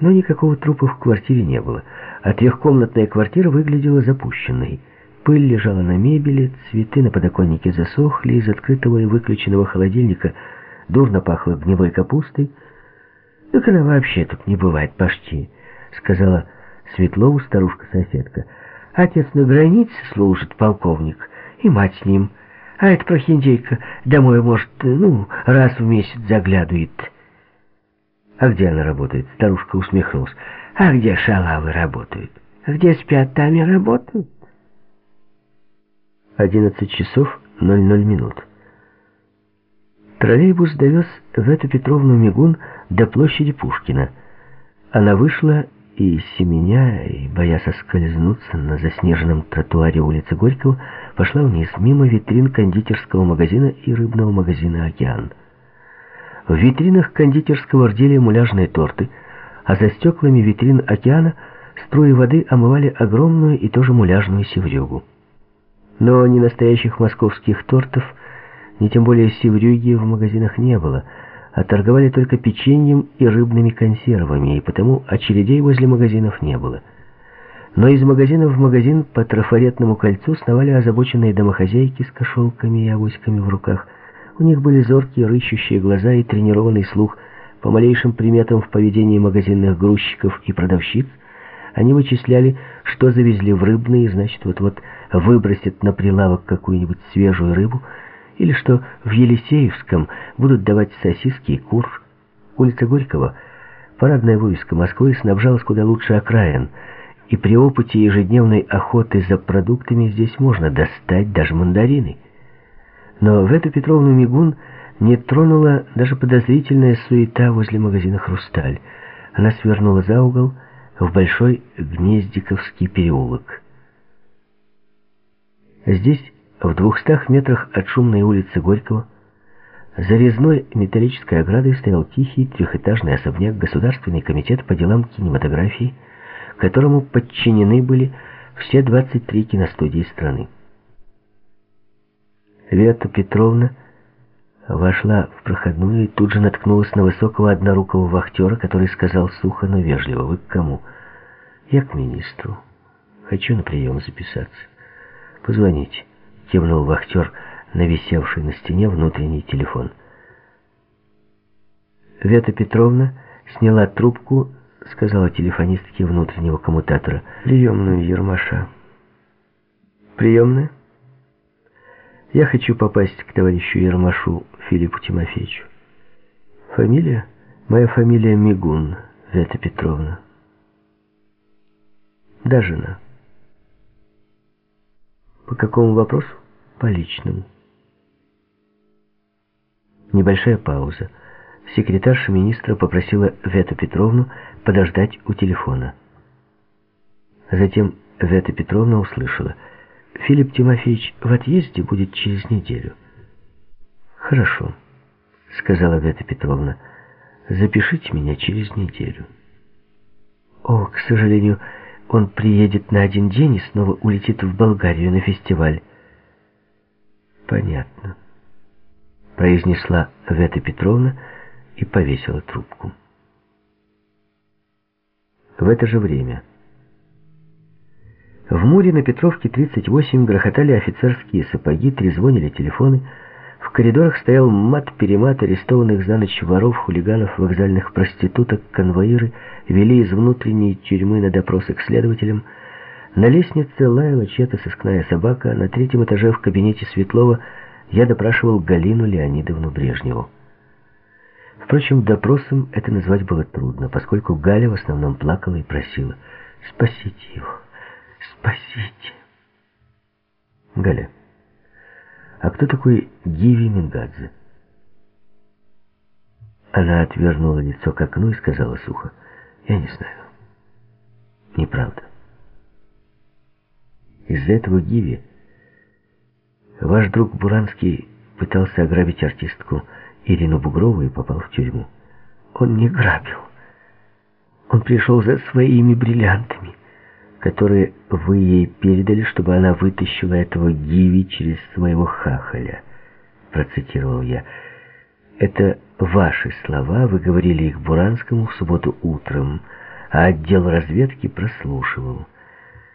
Но никакого трупа в квартире не было, а трехкомнатная квартира выглядела запущенной. Пыль лежала на мебели, цветы на подоконнике засохли, из открытого и выключенного холодильника дурно пахло гнилой капустой. «Так она вообще тут не бывает почти», — сказала Светлову старушка-соседка. «Отец на границе служит, полковник, и мать с ним. А эта прохиндейка домой, может, ну, раз в месяц заглядывает». «А где она работает?» Старушка усмехнулась. «А где шалавы работают? Где спят, там и работают». Одиннадцать часов ноль ноль минут. Троллейбус довез Вету Петровну Мигун до площади Пушкина. Она вышла и, семеня, и боясь оскользнуться на заснеженном тротуаре улицы Горького, пошла вниз, мимо витрин кондитерского магазина и рыбного магазина «Океан». В витринах кондитерского рдели муляжные торты, а за стеклами витрин «Океана» струи воды омывали огромную и тоже муляжную севрюгу. Но ни настоящих московских тортов, ни тем более севрюги в магазинах не было, а торговали только печеньем и рыбными консервами, и потому очередей возле магазинов не было. Но из магазина в магазин по трафаретному кольцу сновали озабоченные домохозяйки с кошелками и авоськами в руках. У них были зоркие, рыщущие глаза и тренированный слух. По малейшим приметам в поведении магазинных грузчиков и продавщиц они вычисляли, что завезли в рыбный, значит, вот-вот выбросят на прилавок какую-нибудь свежую рыбу, или что в Елисеевском будут давать сосиски и кур. Улица Горького, парадная вывеска Москвы, снабжалась куда лучше окраин, и при опыте ежедневной охоты за продуктами здесь можно достать даже мандарины. Но в эту Петровну Мигун не тронула даже подозрительная суета возле магазина «Хрусталь». Она свернула за угол в большой Гнездиковский переулок. Здесь в двухстах метрах от шумной улицы Горького за резной металлической оградой стоял тихий трехэтажный особняк Государственный комитет по делам кинематографии, которому подчинены были все 23 киностудии страны. Вета Петровна вошла в проходную и тут же наткнулась на высокого однорукого вахтера, который сказал сухо, но вежливо, «Вы к кому?» «Я к министру. Хочу на прием записаться. Позвоните» кивнул вахтер на висевший на стене внутренний телефон. Вета Петровна сняла трубку, сказала телефонистке внутреннего коммутатора. «Приемную Ермаша». «Приемная?» «Я хочу попасть к товарищу Ермашу Филиппу Тимофеевичу». «Фамилия?» «Моя фамилия Мигун, Вета Петровна». «Да, жена». По какому вопросу? По личному. Небольшая пауза. Секретарша министра попросила Вету Петровну подождать у телефона. Затем Вета Петровна услышала. «Филипп Тимофеевич в отъезде будет через неделю». «Хорошо», — сказала Вета Петровна. «Запишите меня через неделю». «О, к сожалению, он приедет на один день и снова улетит в Болгарию на фестиваль. Понятно, произнесла Вета Петровна и повесила трубку. В это же время в Муре на Петровке 38 грохотали офицерские сапоги, трезвонили телефоны, в коридорах стоял мат-перемат арестованных за ночь воров, хулиганов, вокзальных проституток, конвоиры, вели из внутренней тюрьмы на допросы к следователям. На лестнице лаяла чья-то сыскная собака, на третьем этаже в кабинете Светлова я допрашивал Галину Леонидовну Брежневу. Впрочем, допросом это назвать было трудно, поскольку Галя в основном плакала и просила «Спасите его, спасите». Галя. А кто такой Гиви Мингадзе? Она отвернула лицо к окну и сказала сухо. Я не знаю. Неправда. Из-за этого Гиви ваш друг Буранский пытался ограбить артистку Ирину Бугрову и попал в тюрьму. Он не грабил. Он пришел за своими бриллиантами которые вы ей передали, чтобы она вытащила этого Гиви через своего хахаля. Процитировал я. Это ваши слова, вы говорили их Буранскому в субботу утром, а отдел разведки прослушивал.